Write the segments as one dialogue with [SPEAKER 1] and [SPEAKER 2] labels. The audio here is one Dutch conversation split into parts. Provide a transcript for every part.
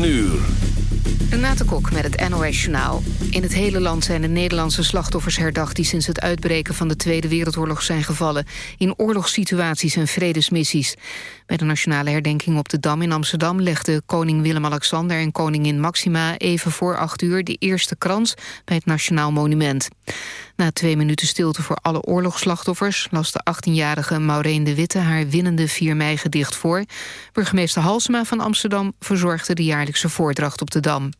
[SPEAKER 1] 9 uur.
[SPEAKER 2] Renate Kok met het NOS Journaal. In het hele land zijn de Nederlandse slachtoffers herdacht... die sinds het uitbreken van de Tweede Wereldoorlog zijn gevallen... in oorlogssituaties en vredesmissies. Bij de nationale herdenking op de Dam in Amsterdam... legden koning Willem-Alexander en koningin Maxima... even voor acht uur de eerste krans bij het Nationaal Monument. Na twee minuten stilte voor alle oorlogsslachtoffers... las de 18-jarige Maureen de Witte haar winnende 4 mei-gedicht voor. Burgemeester Halsema van Amsterdam verzorgde de jaarlijkse voordracht op de Dam.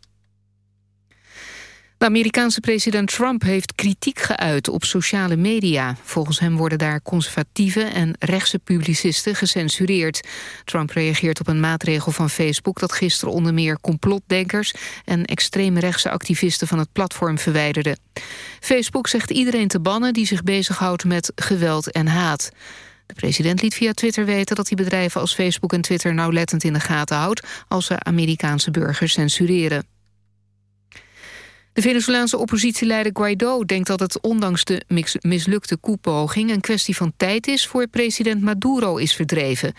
[SPEAKER 2] De Amerikaanse president Trump heeft kritiek geuit op sociale media. Volgens hem worden daar conservatieve en rechtse publicisten gecensureerd. Trump reageert op een maatregel van Facebook... dat gisteren onder meer complotdenkers... en extreme rechtse activisten van het platform verwijderde. Facebook zegt iedereen te bannen die zich bezighoudt met geweld en haat. De president liet via Twitter weten dat hij bedrijven als Facebook en Twitter nauwlettend in de gaten houdt als ze Amerikaanse burgers censureren. De Venezolaanse oppositieleider Guaido denkt dat het ondanks de mislukte koepoging een kwestie van tijd is voor president Maduro is verdreven.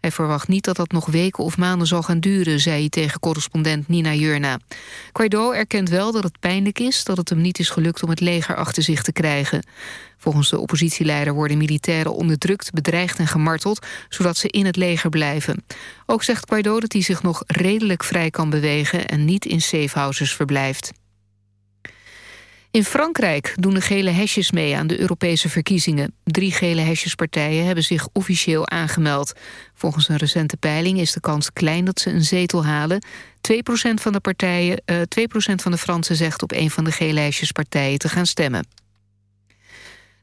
[SPEAKER 2] Hij verwacht niet dat dat nog weken of maanden zal gaan duren, zei hij tegen correspondent Nina Jurna. Guaido erkent wel dat het pijnlijk is dat het hem niet is gelukt om het leger achter zich te krijgen. Volgens de oppositieleider worden militairen onderdrukt, bedreigd en gemarteld, zodat ze in het leger blijven. Ook zegt Guaido dat hij zich nog redelijk vrij kan bewegen en niet in safehouses verblijft. In Frankrijk doen de gele hesjes mee aan de Europese verkiezingen. Drie gele hesjespartijen hebben zich officieel aangemeld. Volgens een recente peiling is de kans klein dat ze een zetel halen. 2% van de, partijen, uh, 2% van de Fransen zegt op een van de gele hesjespartijen te gaan stemmen.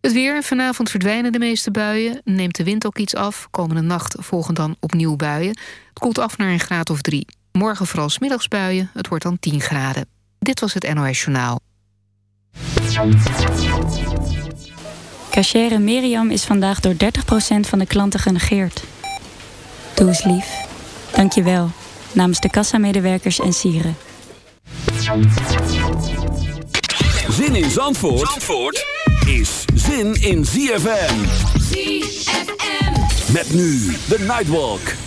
[SPEAKER 2] Het weer. Vanavond verdwijnen de meeste buien. Neemt de wind ook iets af. Komende nacht volgen dan opnieuw buien. Het koelt af naar een graad of drie. Morgen vooral smiddagsbuien. Het wordt dan 10 graden. Dit was het NOS Journaal.
[SPEAKER 3] Cachere Miriam is vandaag door 30% van de klanten genegeerd. Doe eens lief. Dank je wel. Namens de kassamedewerkers en sieren.
[SPEAKER 1] Zin in Zandvoort, Zandvoort is zin in ZFM.
[SPEAKER 4] ZFM.
[SPEAKER 1] Met nu de Nightwalk.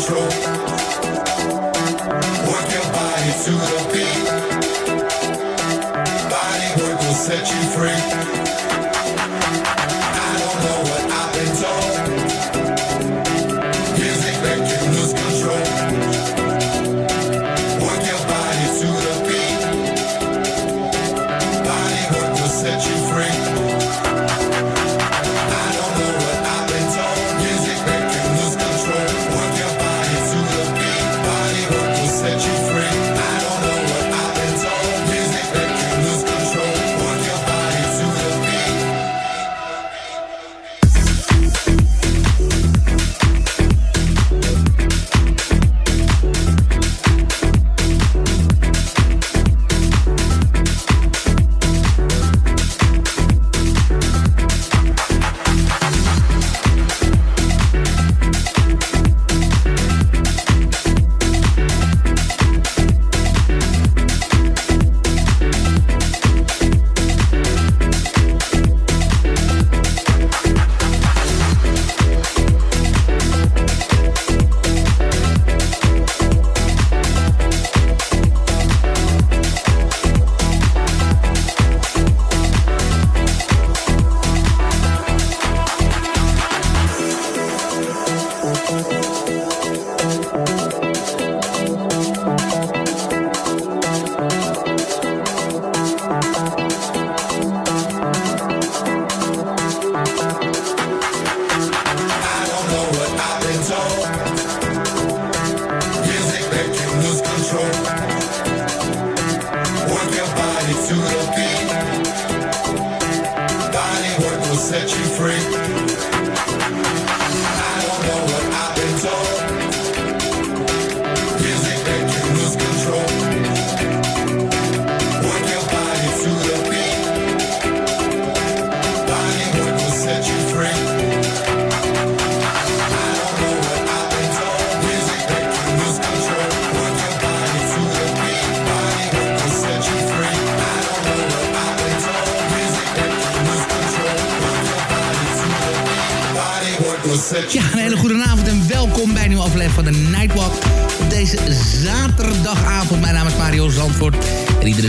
[SPEAKER 5] Work your body to the beat. Body work will set you free. will set you free.
[SPEAKER 6] Met Mario Zandvoort.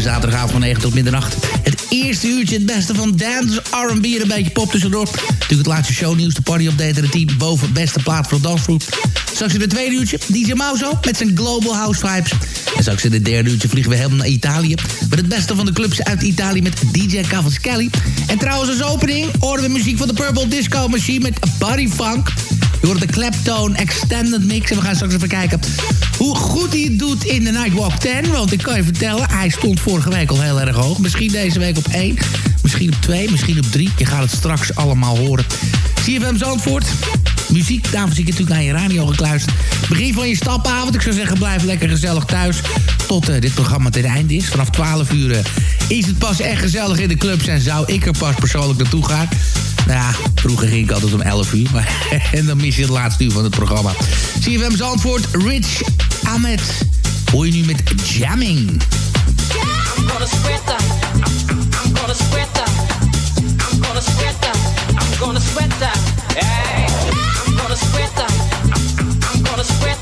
[SPEAKER 6] Zaterdagavond op ZFM. tot middernacht. Het eerste uurtje, het beste van dance, R&B en een beetje pop tussendoor. Natuurlijk het laatste shownieuws, de party update en het team boven beste plaat voor de dansvloer. Straks in het tweede uurtje, DJ Mauzo met zijn Global House Vibes. En straks in het derde uurtje vliegen we helemaal naar Italië. Met het beste van de clubs uit Italië met DJ Cavaschelli. En trouwens als opening horen we muziek van de Purple Disco Machine met Body Funk. Je hoort de Claptone Extended Mix. En we gaan straks even kijken hoe goed hij het doet in de Nightwalk 10. Want ik kan je vertellen, hij stond vorige week al heel erg hoog. Misschien deze week op 1, misschien op 2, misschien op 3. Je gaat het straks allemaal horen. CFM Zandvoort. Muziek, daarvoor zie ik natuurlijk naar je radio gekluisterd. Begin van je stapavond. Ik zou zeggen, blijf lekker gezellig thuis. Tot uh, dit programma ten einde is. Vanaf 12 uur uh, is het pas echt gezellig in de clubs. En zou ik er pas persoonlijk naartoe gaan. Ja, vroeger ging ik altijd om 11 uur. Maar en dan mis je het laatste uur van het programma. CFM Zandvoort, Rich Ahmed. Hoor je nu met Jamming. I'm
[SPEAKER 7] gonna sweat them. I'm gonna sweat them. I'm gonna sweat them. I'm gonna sweat them. Hey. I'm gonna sweat them. I'm gonna sweat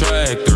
[SPEAKER 8] track.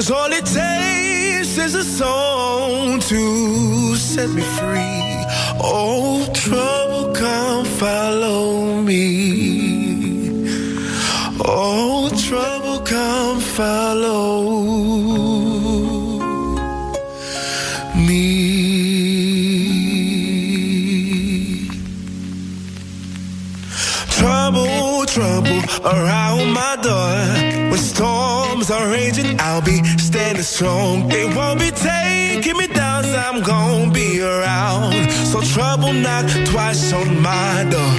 [SPEAKER 9] Cause all it takes is a song to set me free. Oh, trouble come follow me. Oh, trouble come follow me. Trouble, trouble around my door. With storm are raging, I'll be standing strong. They won't be taking me down, so I'm gonna be around. So trouble knock twice on my door.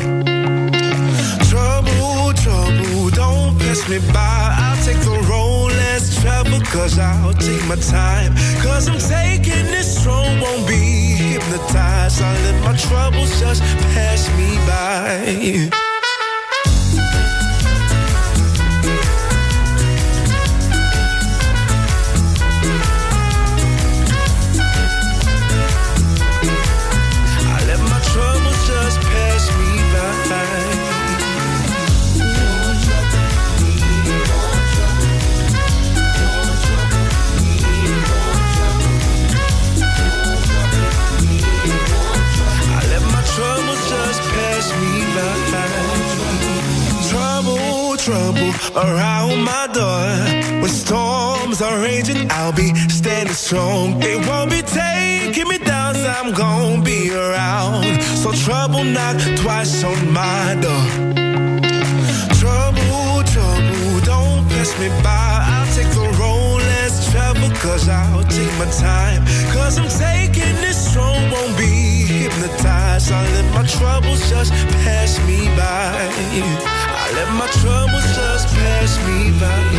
[SPEAKER 9] Trouble, trouble, don't pass me by. I'll take the road less trouble, cause I'll take my time. Cause I'm taking this strong, won't be hypnotized. I'll let my troubles just pass me by. around my door. When storms are raging, I'll be standing strong. They won't be taking me down, so I'm gonna be around. So trouble knock twice on my door. Trouble, trouble, don't pass me by. I'll take the road less trouble cause I'll take my time. Cause I'm taking this strong, won't be hypnotized. I let my troubles just pass me by. I let my troubles just me by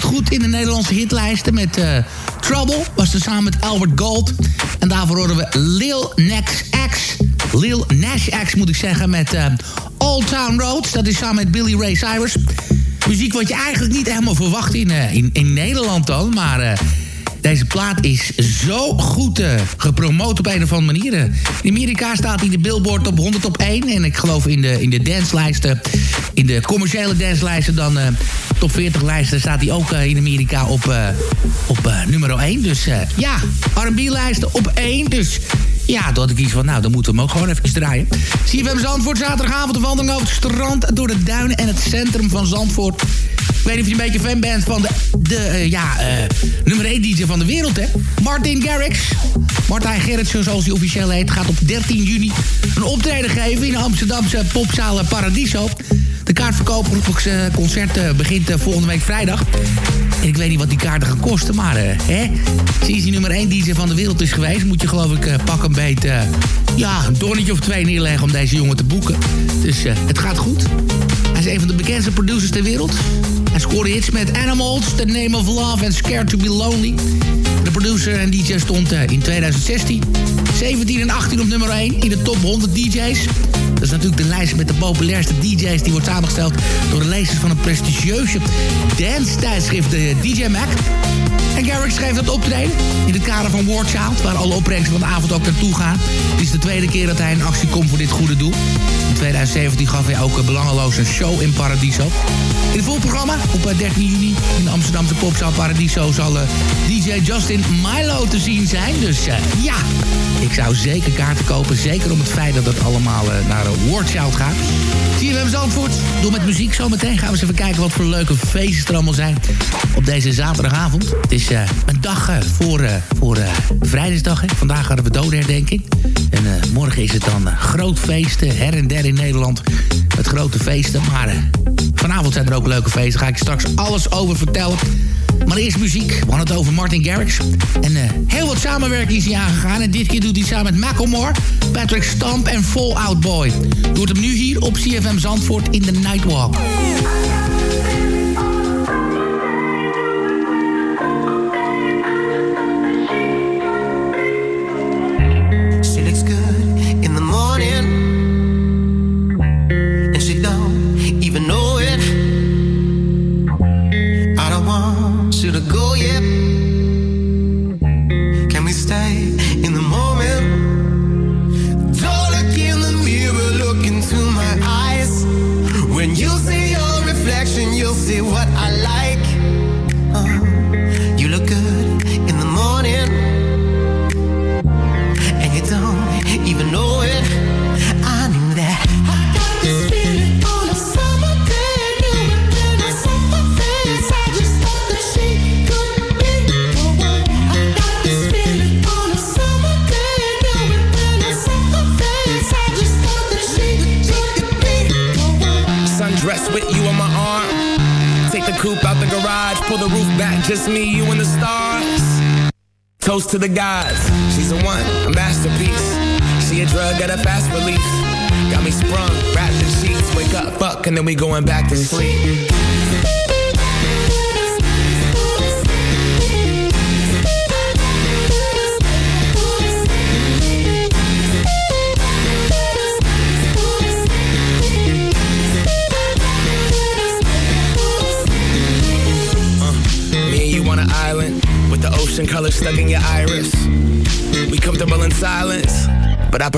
[SPEAKER 6] debuut in de Nederlandse hitlijsten met uh, Trouble. Was er samen met Albert Gold. En daarvoor horen we Lil Nash X. Lil Nash X moet ik zeggen met uh, Old Town Roads. Dat is samen met Billy Ray Cyrus. Muziek wat je eigenlijk niet helemaal verwacht in, uh, in, in Nederland dan. Maar deze plaat is zo goed uh, gepromoot op een of andere manier. In Amerika staat hij de Billboard op 100 op 1. En ik geloof in de, in de danslijsten, in de commerciële danslijsten... dan uh, top 40 lijsten staat hij ook uh, in Amerika op, op nummer 1. Dus ja, R&B lijsten op 1. Dus ja, had ik iets van, nou, dan moeten we hem ook gewoon even draaien. CFM Zandvoort, zaterdagavond de wandeling over het strand... door de duinen en het centrum van Zandvoort. Ik weet niet of je een beetje fan bent van de, de uh, ja, uh, nummer 1 DJ van de wereld, hè? Martin Garrix. Martijn Gerritsen, zoals hij officieel heet, gaat op 13 juni een optreden geven... in de Amsterdamse popzaal Paradiso. De kaartverkoop het concert begint volgende week vrijdag. En ik weet niet wat die kaarten gaan kosten, maar hè, hij nummer 1 DJ van de wereld is geweest... moet je geloof ik pak een beetje ja, een tonnetje of twee neerleggen om deze jongen te boeken. Dus het gaat goed. Hij is een van de bekendste producers ter wereld. Hij scoorde hits met Animals, The Name of Love en Scared to be Lonely. De producer en DJ stond in 2016, 17 en 18 op nummer 1 in de top 100 DJ's. Dat is natuurlijk de lijst met de populairste DJ's... die wordt samengesteld door de lezers van een prestigieuze dance-tijdschrift, de DJ Mac. En Garrix schreef dat optreden in het kader van War waar alle opbrengsten van de avond ook naartoe gaan. Het is de tweede keer dat hij in actie komt voor dit goede doel. In 2017 gaf hij ook een belangeloze show in Paradiso. In het volprogramma op 13 juni in de Amsterdamse popzaal Paradiso... zal DJ Justin Milo te zien zijn. Dus uh, ja, ik zou zeker kaarten kopen. Zeker om het feit dat het allemaal naar een gaat. Zie je hem Zandvoort. Door met muziek zometeen gaan we eens even kijken wat voor leuke feesten er allemaal zijn. Op deze zaterdagavond. Het is een dag voor, voor vrijdagsdag. Vandaag hadden we dodenherdenking. En morgen is het dan groot feesten. Her en der in Nederland. Met grote feesten. Maar vanavond zijn er ook leuke feesten. Daar ga ik straks alles over vertellen. Maar eerst muziek. We hadden het over Martin Garrix. En uh, heel wat samenwerking is hij aangegaan. En dit keer doet hij samen met Macklemore, Patrick Stamp en Fallout Boy. Doet hem nu hier op CFM Zandvoort in de Nightwalk.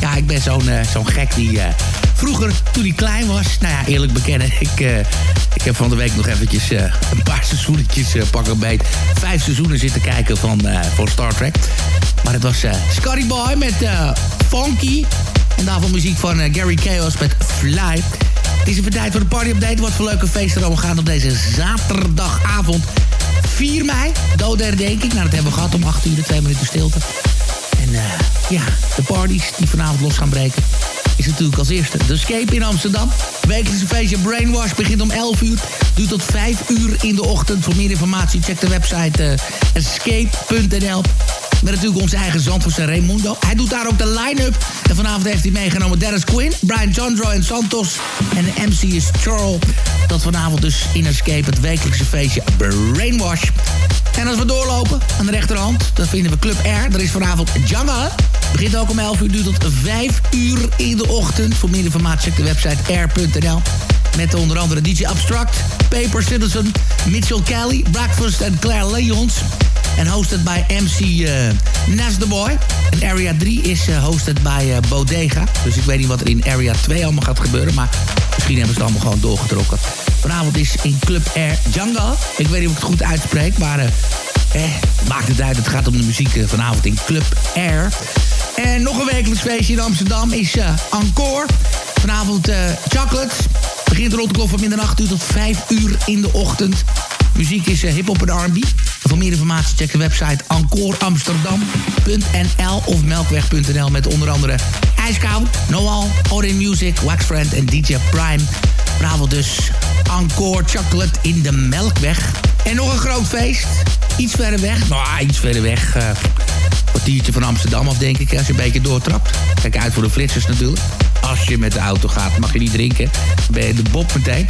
[SPEAKER 6] Ja, ik ben zo'n uh, zo'n gek die uh, vroeger, toen hij klein was... Nou ja, eerlijk bekennen, ik, uh, ik heb van de week nog eventjes een paar seizoenetjes pakken beet. Vijf seizoenen zitten kijken van, van Star Trek. Maar het was Scotty Boy met Funky. En daarvoor muziek van Gary Chaos met Fly. Het is even tijd voor de party update. Wat voor leuke feesten er gaan op deze zaterdagavond. 4 mei, doodherdenking. Nou, dat hebben we gehad om 8 uur, de 2 minuten stilte. Uh, ja, de parties die vanavond los gaan breken... is natuurlijk als eerste de Escape in Amsterdam. Wekelijkse feestje Brainwash begint om 11 uur. Duurt tot 5 uur in de ochtend. Voor meer informatie check de website uh, escape.nl. Met natuurlijk onze eigen Zandvoortse Raimundo. Hij doet daar ook de line-up. En vanavond heeft hij meegenomen Dennis Quinn, Brian Jandro en Santos. En de MC is Charles. Dat vanavond dus in Escape het wekelijkse feestje Brainwash. En als we doorlopen aan de rechterhand, dan vinden we Club R. Er is vanavond Jungle. Begint ook om 11 uur, duurt tot 5 uur in de ochtend. Voor meer informatie check de website r.nl. Met onder andere DJ Abstract, Paper Citizen, Mitchell Kelly, Breakfast en Claire Leons. En hosted bij MC uh, eh, Nas the Boy. En Area 3 is uh, hosted bij uh, Bodega. Dus ik weet niet wat er in Area 2 allemaal gaat gebeuren. Maar misschien hebben ze het allemaal gewoon doorgetrokken. Vanavond is in Club Air Jungle. Ik weet niet of ik het goed uitspreek, maar... Eh, maakt het uit, het gaat om de muziek vanavond in Club Air. En nog een wekelijks feestje in Amsterdam is Encore. Vanavond Chocolate. Begint rond de klok van middernacht uur tot 5 uur in de ochtend. Muziek is hip-hop en R&B. Voor meer informatie check de website encoreamsterdam.nl of melkweg.nl met onder andere IJskou, Noal, Orin Music, Waxfriend en DJ Prime. Vanavond dus Encore Chocolate in de Melkweg. En nog een groot feest. Iets verder weg. Nou, ah, iets verder weg. Uh, kwartiertje van Amsterdam af, denk ik, als je een beetje doortrapt. Kijk uit voor de flitsers natuurlijk. Als je met de auto gaat, mag je niet drinken. Dan ben je de bob meteen.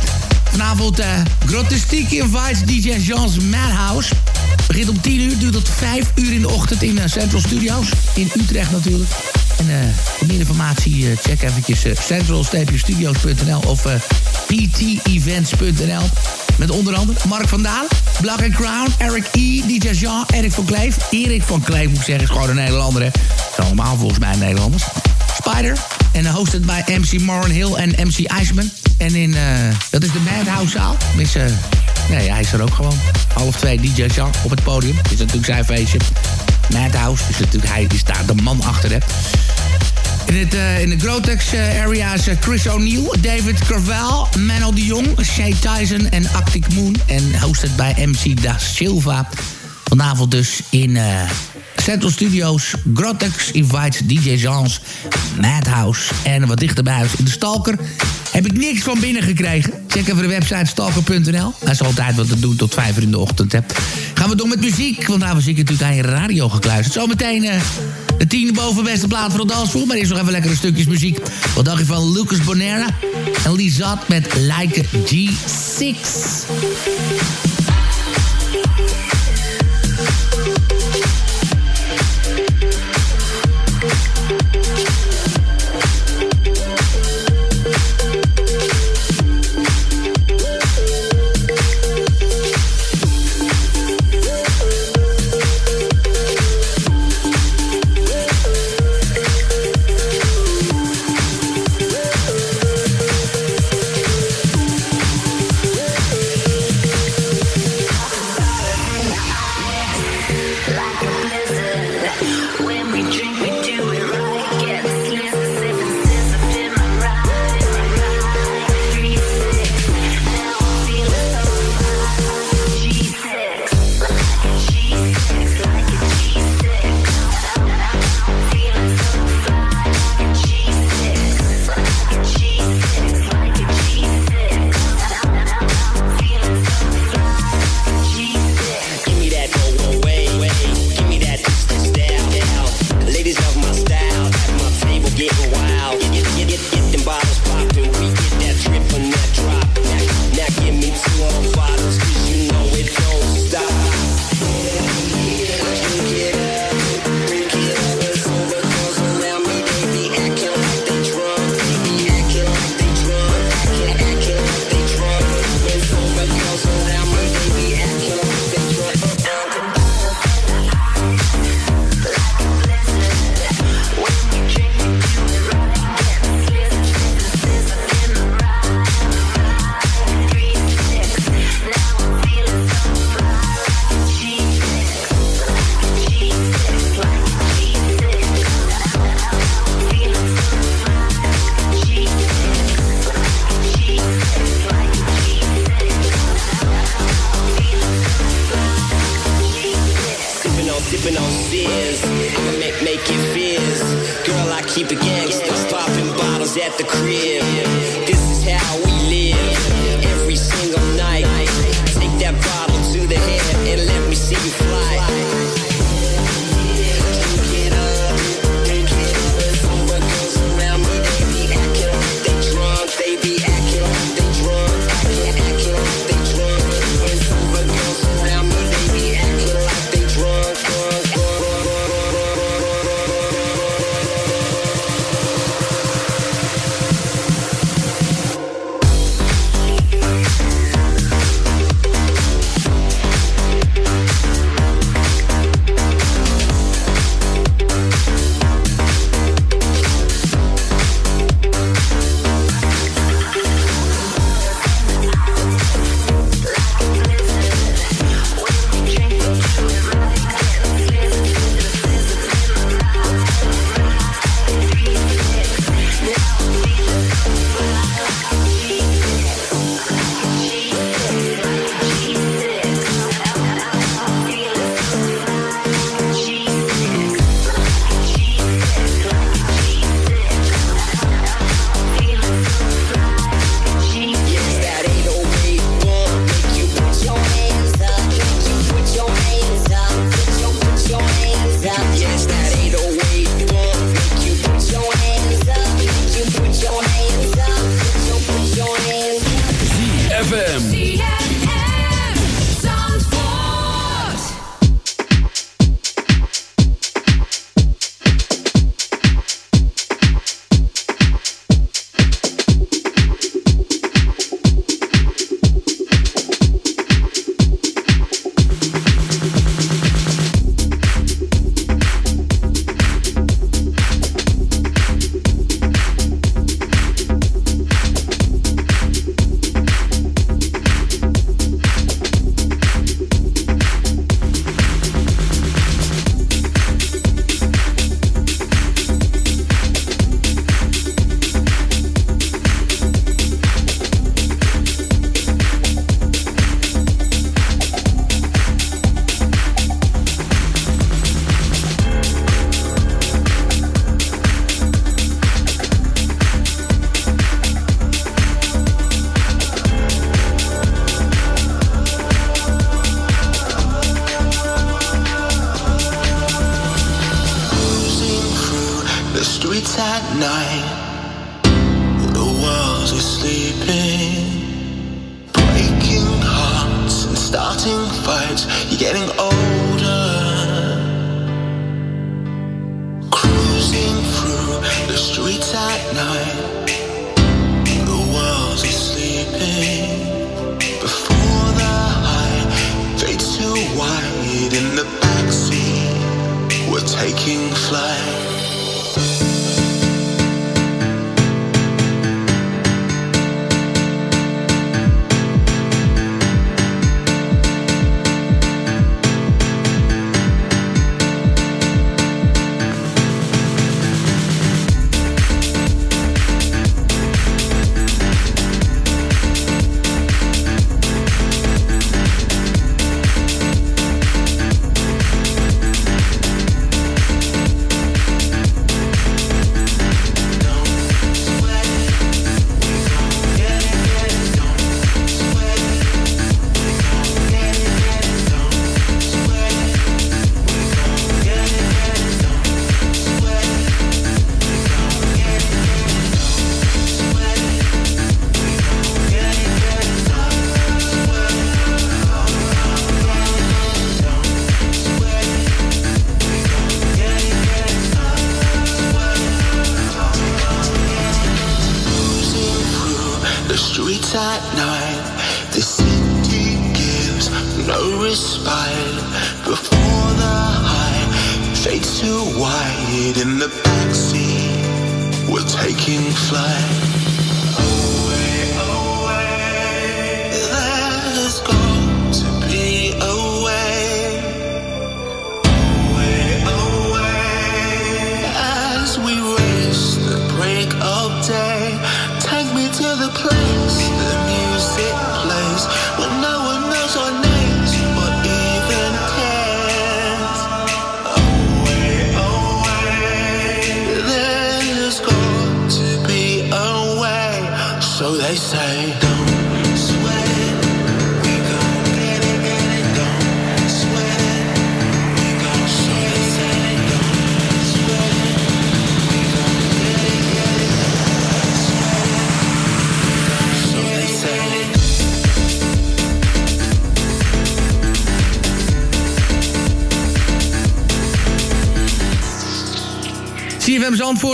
[SPEAKER 6] Vanavond uh, Grotestiek invites DJ Jean's Madhouse. Begint om 10 uur, duurt tot 5 uur in de ochtend in uh, Central Studios. In Utrecht natuurlijk. En uh, voor meer informatie check eventjes central-studios.nl of ptevents.nl. Met onder andere Mark van Dalen, Black Crown, Eric E., DJ Jean, Erik van Kleef. Erik van Kleef moet ik zeggen, is gewoon een Nederlander. Hè. Allemaal volgens mij Nederlanders. Spider. En hosted bij MC Marron Hill en MC Iceman. En in, uh, dat is de Madhouse zaal. Miss, uh, nee, hij is er ook gewoon. Half twee DJ op het podium. Is natuurlijk zijn feestje. Madhouse, dus natuurlijk hij is daar de man achter, hè. In, het, uh, in de Grotex area is Chris O'Neill, David Carvel, Menno de Jong, Shay Tyson en Arctic Moon. En hosted bij MC Da Silva. Vanavond dus in Central Studios. Grotex invites DJ Jeans, Madhouse en wat dichterbij huis in de Stalker. Heb ik niks van binnen gekregen. Check even de website stalker.nl. Dat is altijd wat te doen tot vijf uur in de ochtend. Hè. Gaan we door met muziek. Want daar was ik natuurlijk aan je radio gekluisterd. Zometeen uh, de tien boven beste plaat voor de dansvoer. Maar eerst nog even lekkere stukjes muziek. Wat dacht je van Lucas Bonera en Lizat met Like G6.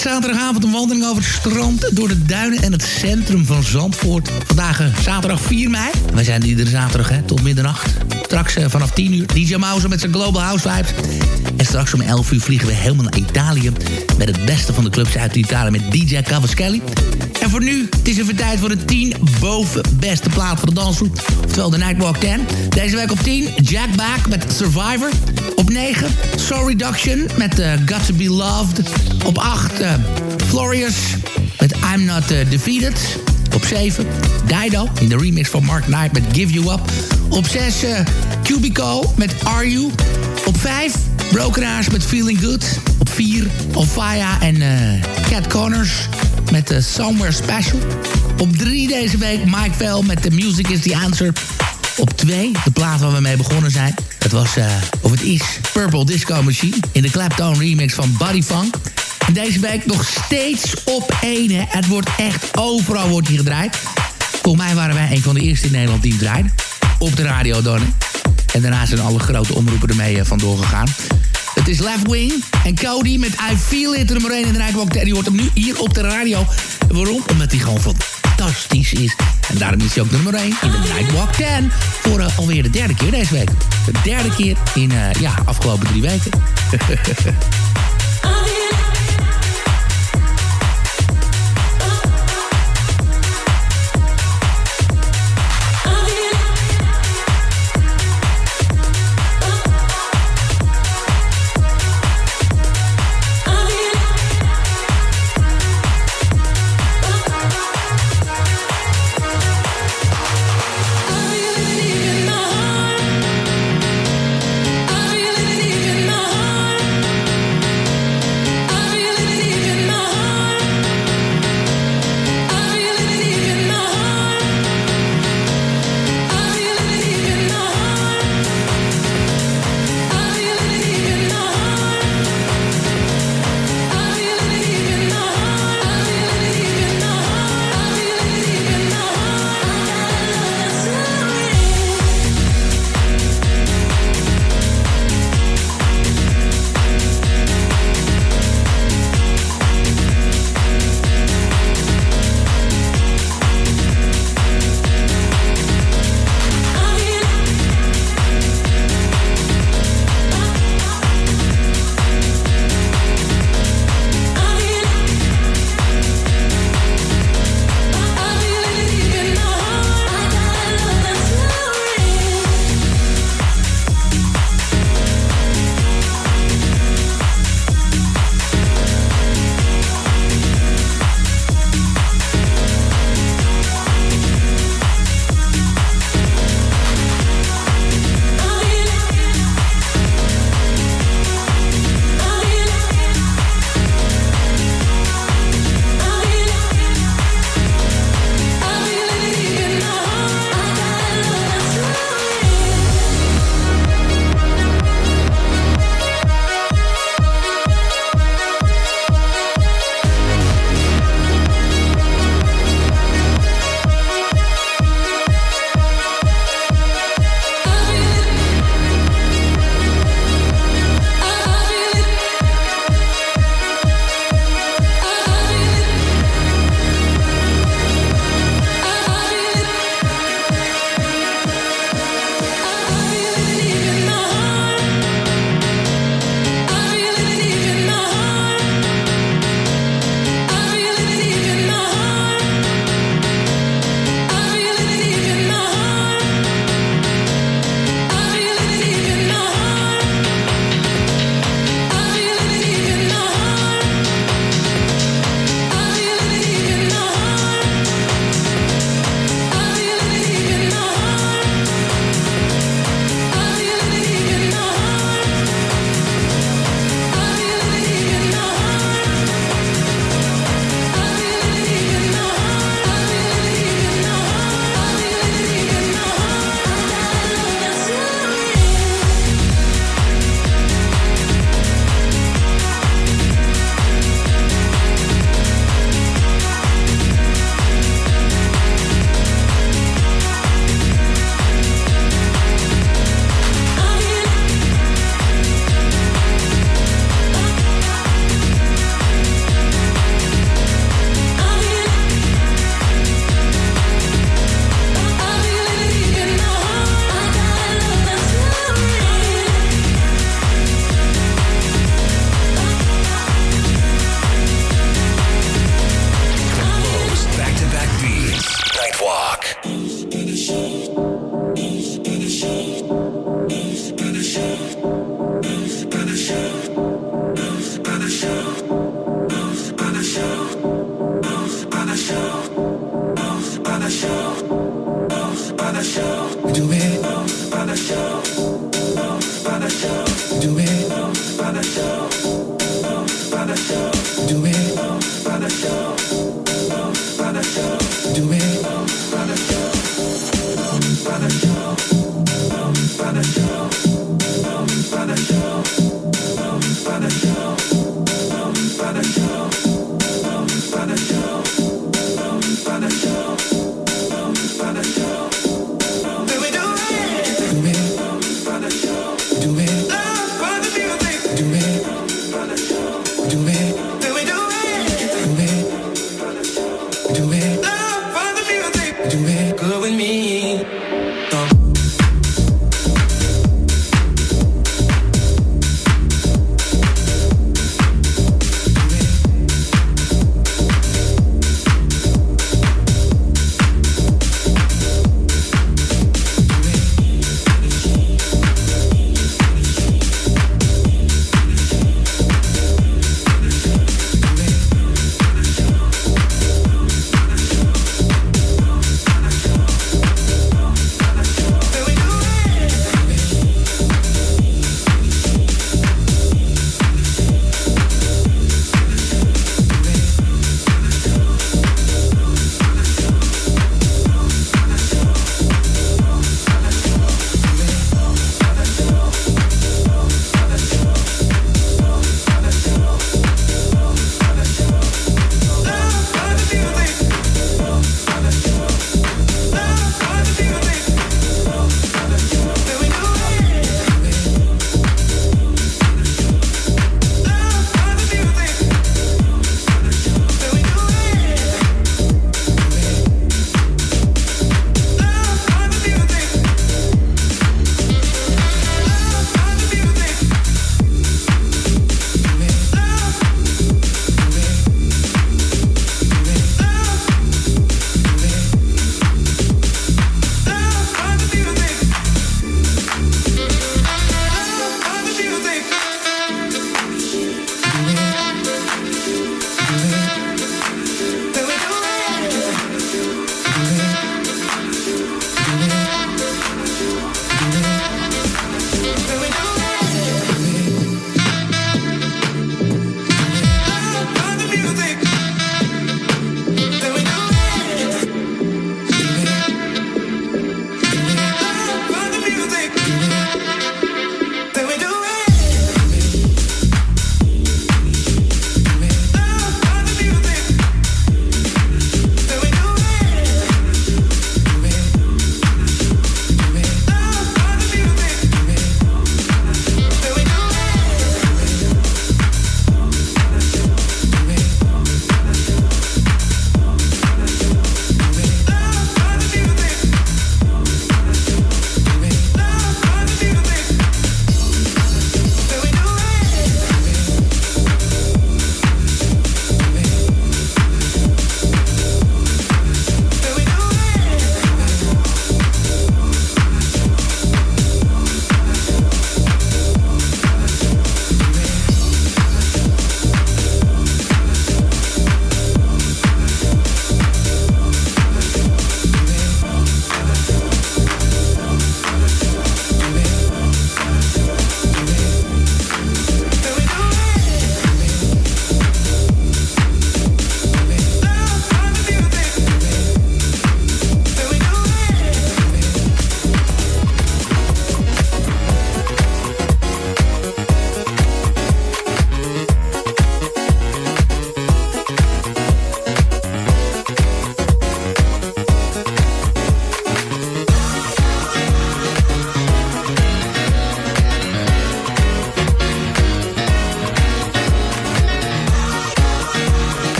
[SPEAKER 6] Zaterdagavond een wandeling over het strand... door de duinen en het centrum van Zandvoort. Vandaag eh, zaterdag 4 mei. Wij zijn iedere zaterdag hè, tot middernacht. Straks eh, vanaf 10 uur DJ Mouse met zijn Global House Vibes. En straks om 11 uur vliegen we helemaal naar Italië... met het beste van de clubs uit Italië met DJ Cavaschelli. En voor nu, het is even tijd voor de 10 boven beste plaat voor de dansgroep. Oftewel de Nightwalk 10. Deze week op 10, Jack Back met Survivor. Op 9, Soul Reduction met eh, Got To Be Loved. Op 8, uh, Florius met I'm Not eh, Defeated. Op 7, Dido in de remix van Mark Knight met Give You Up. Op 6, uh, Cubico met Are You. Op 5, Broken Hearts met Feeling Good. Op 4, Ofaya en eh, Cat Connors met uh, Somewhere Special. Op 3 deze week, Mike Vell met The Music is the Answer. Op 2, de plaat waar we mee begonnen zijn. Het was, uh, of het is, Purple Disco Machine. In de Clapton remix van Buddy Funk. En deze week nog steeds op 1. Hè. Het wordt echt overal wordt hier gedraaid. Volgens mij waren wij een van de eerste in Nederland die het draaiden. Op de radio dan. En daarna zijn alle grote omroepen ermee uh, vandoor gegaan. Het is Left Wing en Cody met I Feel It, nummer 1 in de Nightwalk 10. Die hoort hem nu hier op de radio. Waarom? Omdat hij gewoon fantastisch is. En daarom is hij ook nummer 1 in de Nightwalk 10. Voor uh, alweer de derde keer deze week. De derde keer in, uh, ja, afgelopen drie weken.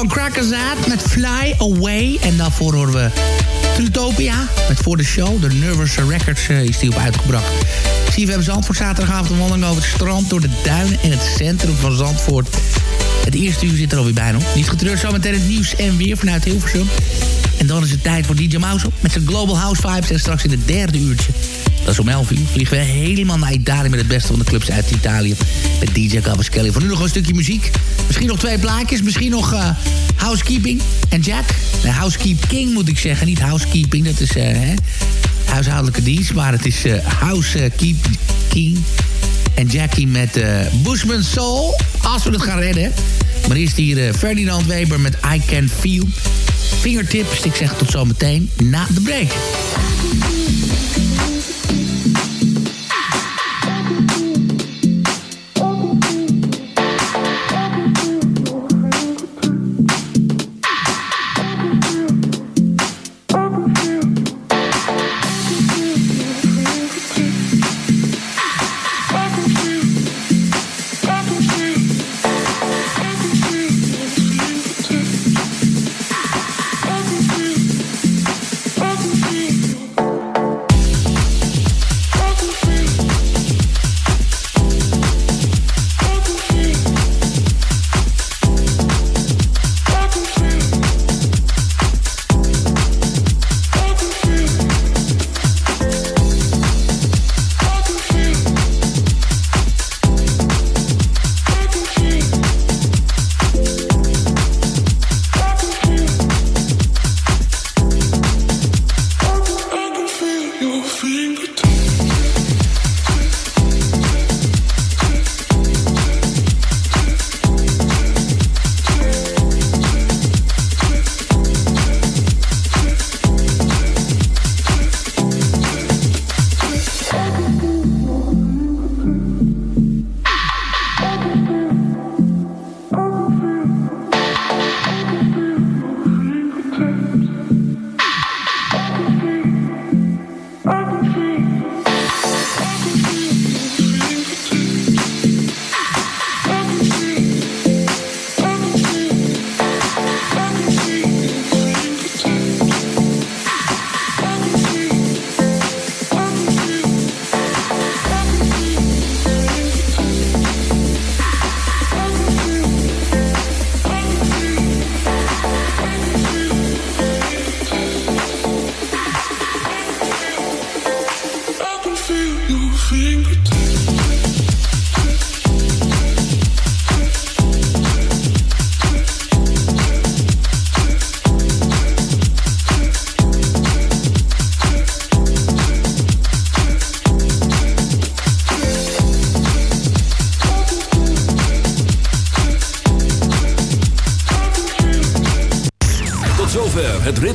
[SPEAKER 6] van Krakazat met Fly Away. En daarvoor horen we Utopia met Voor de Show. De Nervous Records eh, is die op uitgebracht. CFM Zandvoort zaterdagavond een wandeling over het strand... door de duinen en het centrum van Zandvoort. Het eerste uur zit er alweer bijna op. Niet getreurd, zometeen het nieuws en weer vanuit Hilversum. En dan is het tijd voor DJ Mouse met zijn Global House Vibes. En straks in het derde uurtje, dat is om 11 uur, vliegen we helemaal naar Italië... met het beste van de clubs uit Italië. Met DJ Cavaschelli. Voor nu nog een stukje muziek. Misschien nog twee plaatjes. Misschien nog eh, Housekeeping en Jack. Nee, Housekeeping moet ik zeggen. Niet Housekeeping, dat is... eh, hè, huishoudelijke dienst, maar het is uh, Housekeeping en Jackie met Bushman Soul. Als we het gaan redden. Maar eerst hier Ferdinand Weber met I Can Feel. Fingertips. Ik zeg tot zometeen na de break.